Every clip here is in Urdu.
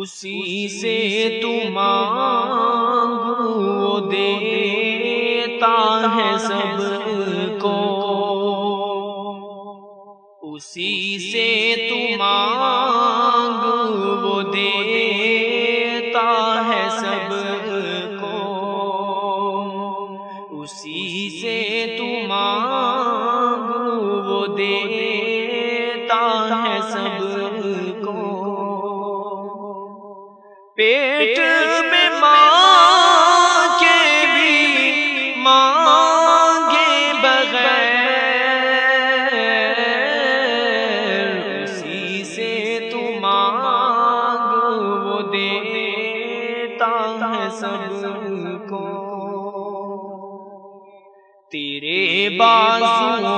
اسی سے تم وہ دیتا ہے سب کو۔ اسی سے تم پیٹ میں ماں کے بھی مانگے بغیر اسی سے تو مانگ وہ دیتا ہے سب کو۔ تیرے بازو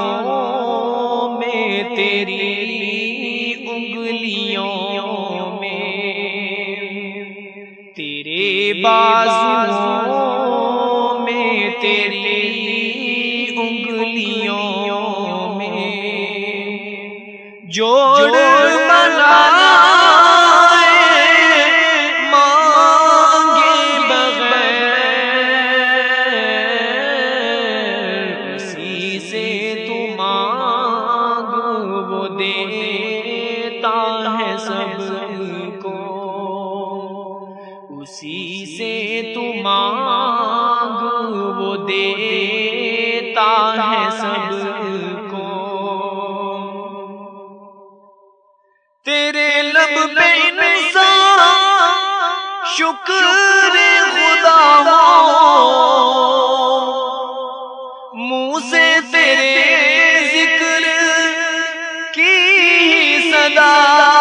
میں تیری بازو میں تیری دیتا ہے سب کو۔ تیرے لب پہ انسان شکر خدا منہ سے تیرے ذکر کی صدا۔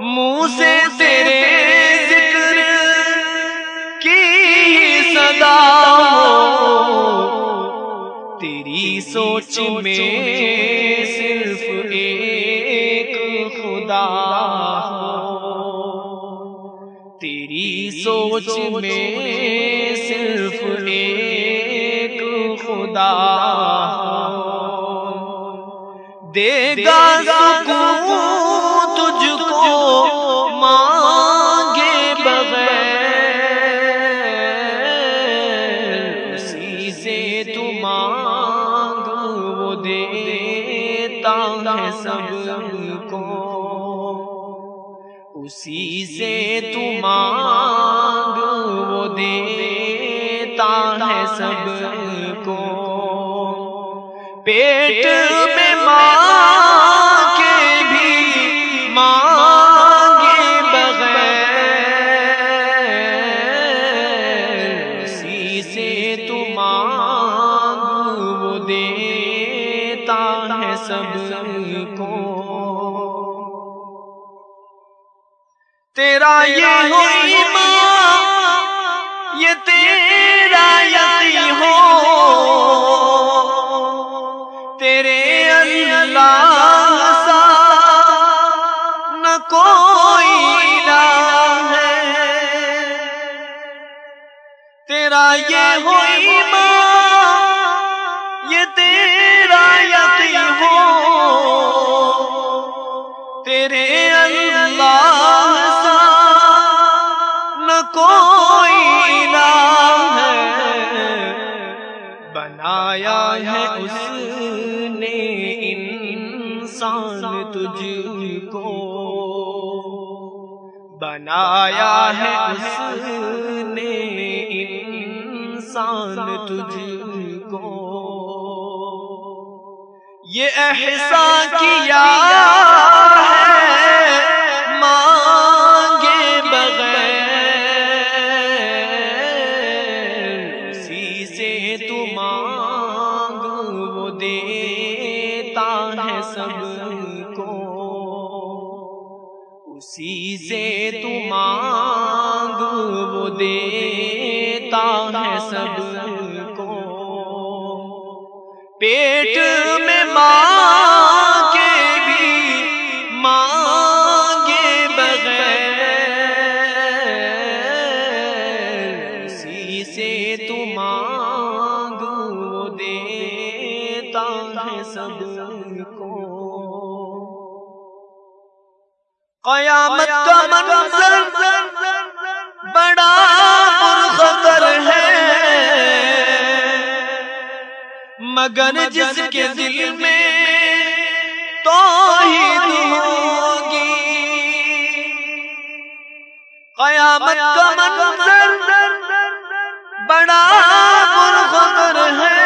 منہ سے تیرے ذکر کی صدا تیری سوچ میں صرف ایک خدا تیری سوچ میں صرف ایک خدا دے گا تجھ کو مانگے بغیر۔ اسی سے تو مانگ وہ دیتا ہے سب کو۔ اسی سے تو مانگ وہ دیتا ہے سب کو۔ پیٹ یہ ہو ایمان یہ تیرا یقین ہو۔ تیرے اللہ سا نہ کوئی راہ ہے۔ تیرا یہ ہو ایمان یہ تیرا یقین ہو۔ تیرے اللہ بنایا ہے اس نے انسان تجھ کو۔ بنایا ہے اس نے انسان تجھ کو۔ یہ احسان کیا دیتا ہے سب کو۔ اسی سے تو مانگ وہ دیتا ہے سب کو۔ پیٹ قیامت کا منظر بڑا خطر ہے۔ مگر جس کے دل میں تو ہوگی، قیامت کا منظر بڑا خطر ہے۔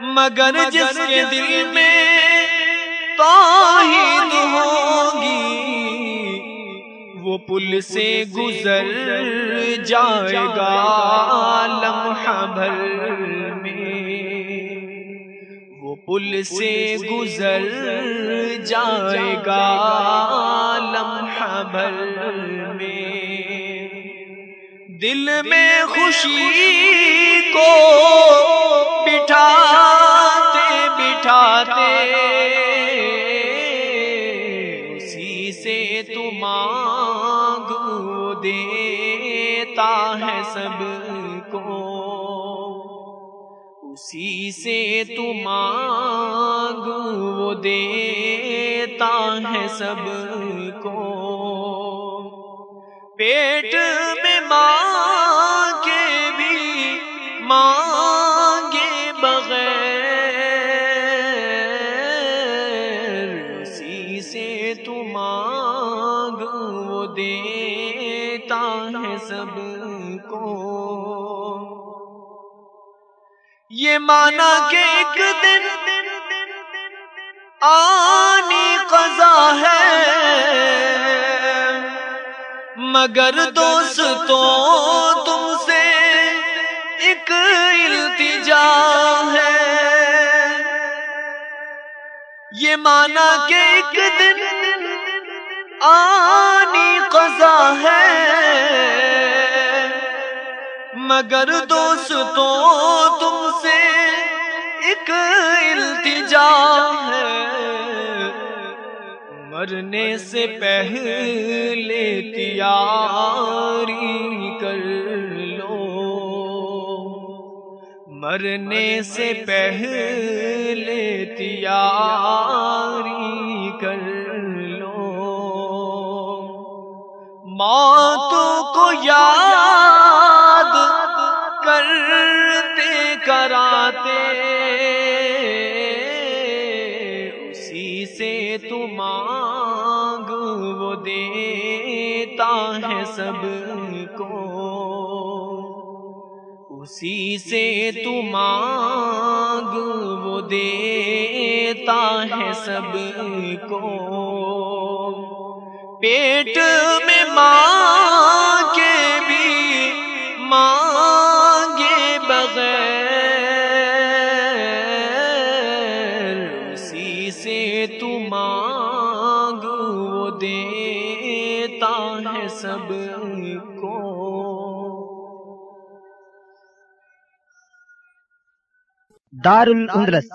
مگر جس کے دل میں توحید ہوگی سے گزر جائے گا لمحہ بھر میں۔ وہ پل سے گزر جائے گا لمحہ بھر میں۔ دل میں خوشی کو مانگو دیتا ہے سب کو۔ اسی سے تو مانگو دیتا ہے سب کو۔ پیٹ میں ہے سب کو۔ یہ مانا کہ ایک دن آنی قضا ہے۔ مگر دوستوں تم سے ایک التجا ہے۔ یہ مانا کہ ایک دن آنی قضا ہے۔ مگر دوستوں، تم سے ایک التجا ہے۔ مرنے سے پہلے تیاری کر لو۔ مرنے سے پہلے تیاری کر موت کو یاد کرتے کراتے۔ اسی سے تو مانگ وہ دیتا ہے سب کو۔ اسی سے تو مانگ وہ دیتا ہے سب کو۔ پیٹ میں ماں کے بھی مانگے بغیر اسی سے تو مانگ وہ دیتا ہے سب کو۔ دار الاندلس